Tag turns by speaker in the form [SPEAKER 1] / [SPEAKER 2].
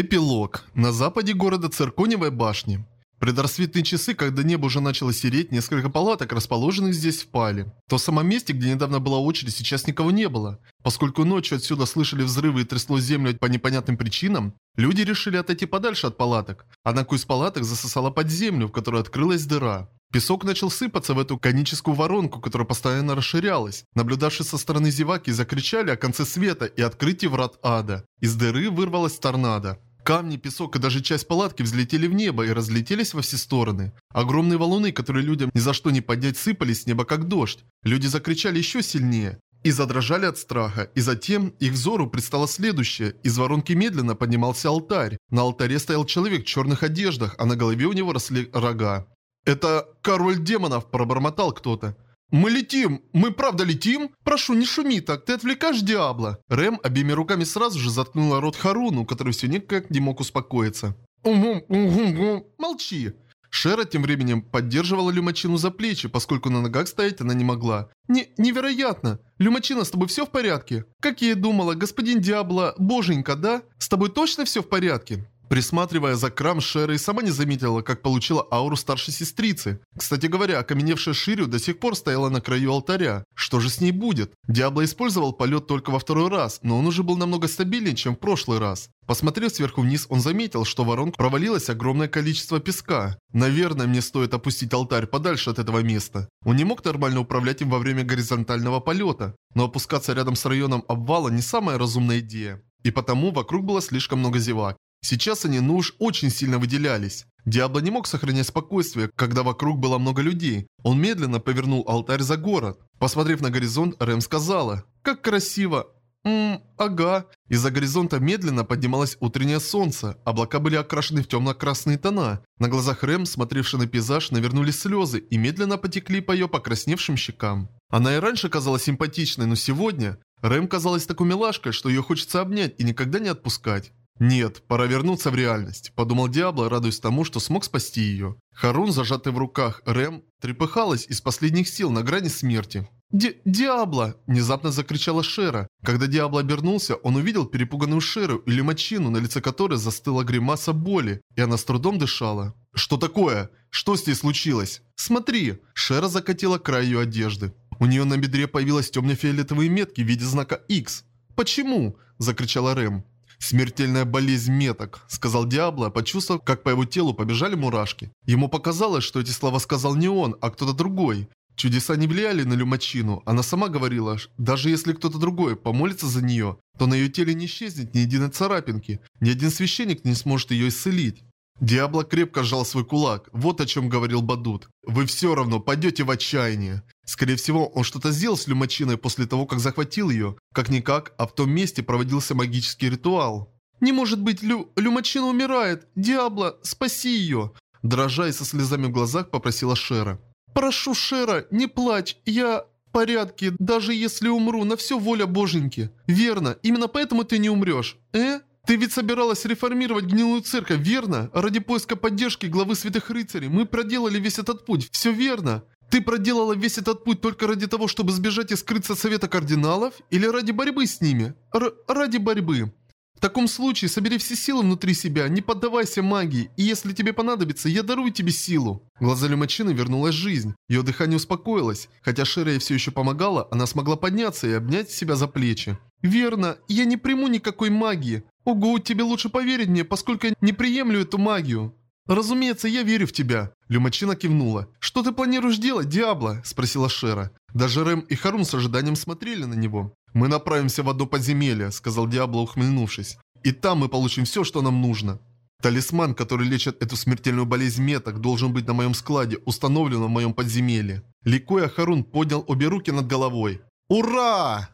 [SPEAKER 1] Эпилог. На западе города Цирконевой башни. Предрассветные часы, когда небо уже начало сереть, несколько палаток, расположенных здесь, впали. В том самом месте, где недавно была очередь, сейчас никого не было. Поскольку ночью отсюда слышали взрывы и трясло землю по непонятным причинам, люди решили отойти подальше от палаток. Однако из палаток засосало под землю, в которой открылась дыра. Песок начал сыпаться в эту коническую воронку, которая постоянно расширялась. Наблюдавшие со стороны зеваки закричали о конце света и открытии врат ада. Из дыры вырвалась торнадо. Камни, песок и даже часть палатки взлетели в небо и разлетелись во все стороны. Огромные валуны, которые людям ни за что не поднять, сыпались с неба как дождь. Люди закричали еще сильнее и задрожали от страха, и затем их взору предстало следующее. Из воронки медленно поднимался алтарь. На алтаре стоял человек в черных одеждах, а на голове у него росли рога. «Это король демонов», – пробормотал кто-то. «Мы летим! Мы правда летим? Прошу, не шуми так, ты отвлекаешь Диабло!» Рэм обеими руками сразу же заткнула рот Харуну, который все никак не мог успокоиться. «Угу, угу, угу, молчи!» Шера тем временем поддерживала Люмачину за плечи, поскольку на ногах стоять она не могла. Не, «Невероятно! Люмачина, с тобой все в порядке?» «Как я и думала, господин Диабло, боженька, да? С тобой точно все в порядке?» Присматривая за крам, Шера и сама не заметила, как получила ауру старшей сестрицы. Кстати говоря, окаменевшая Ширю до сих пор стояла на краю алтаря. Что же с ней будет? Диабло использовал полет только во второй раз, но он уже был намного стабильнее, чем в прошлый раз. Посмотрев сверху вниз, он заметил, что в воронку провалилось огромное количество песка. Наверное, мне стоит опустить алтарь подальше от этого места. Он не мог нормально управлять им во время горизонтального полета, но опускаться рядом с районом обвала не самая разумная идея. И потому вокруг было слишком много зевак. Сейчас они, ну уж, очень сильно выделялись. Диабло не мог сохранять спокойствие, когда вокруг было много людей. Он медленно повернул алтарь за город. Посмотрев на горизонт, Рэм сказала, «Как красиво!» «Ммм, ага». Из-за горизонта медленно поднималось утреннее солнце. Облака были окрашены в темно-красные тона. На глазах Рэм, смотревшей на пейзаж, навернулись слезы и медленно потекли по ее покрасневшим щекам. Она и раньше казалась симпатичной, но сегодня... Рэм казалась такой милашкой, что ее хочется обнять и никогда не отпускать. «Нет, пора вернуться в реальность», – подумал Диабло, радуясь тому, что смог спасти ее. Харун, зажатый в руках Рэм, трепыхалась из последних сил на грани смерти. «Ди Диабло!» – внезапно закричала Шера. Когда Диабло обернулся, он увидел перепуганную Шеру или мочину, на лице которой застыла гримаса боли, и она с трудом дышала. «Что такое? Что с ней случилось?» «Смотри!» – Шера закатила край ее одежды. У нее на бедре появилась темно-фиолетовые метки в виде знака X. «Почему?» – закричала Рэм. «Смертельная болезнь меток», — сказал Диабло, почувствовав, как по его телу побежали мурашки. Ему показалось, что эти слова сказал не он, а кто-то другой. Чудеса не влияли на Люмачину. Она сама говорила, даже если кто-то другой помолится за нее, то на ее теле не исчезнет ни единой царапинки, ни один священник не сможет ее исцелить. Диабло крепко сжал свой кулак. Вот о чем говорил Бадут. «Вы все равно пойдете в отчаяние». Скорее всего, он что-то сделал с Люмачиной после того, как захватил ее. Как-никак, а в том месте проводился магический ритуал. «Не может быть, Лю... Люмачина умирает! Диабло, спаси ее!» Дрожа и со слезами в глазах попросила Шера. «Прошу, Шера, не плачь, я...» в порядке, даже если умру, на все воля боженьки. Верно, именно поэтому ты не умрешь. Э? Ты ведь собиралась реформировать гнилую церковь, верно? Ради поиска поддержки главы святых рыцарей мы проделали весь этот путь, все верно. Ты проделала весь этот путь только ради того, чтобы сбежать и скрыться от совета кардиналов? Или ради борьбы с ними? Р ради борьбы. В таком случае собери все силы внутри себя, не поддавайся магии, и если тебе понадобится, я дарую тебе силу. Глаза Люмачины вернулась жизнь. Ее дыхание успокоилось. Хотя Шерея все еще помогала, она смогла подняться и обнять себя за плечи. «Верно, я не приму никакой магии. Ого, тебе лучше поверить мне, поскольку я не приемлю эту магию». «Разумеется, я верю в тебя». Люмачина кивнула. «Что ты планируешь делать, Диабло?» – спросила Шера. Даже Рэм и Харун с ожиданием смотрели на него. «Мы направимся в одно подземелье», – сказал Диабло, ухмыльнувшись. «И там мы получим все, что нам нужно». Талисман, который лечит эту смертельную болезнь меток, должен быть на моем складе, установлен в моем подземелье. Ликуя, Харун поднял обе руки над головой. «Ура!»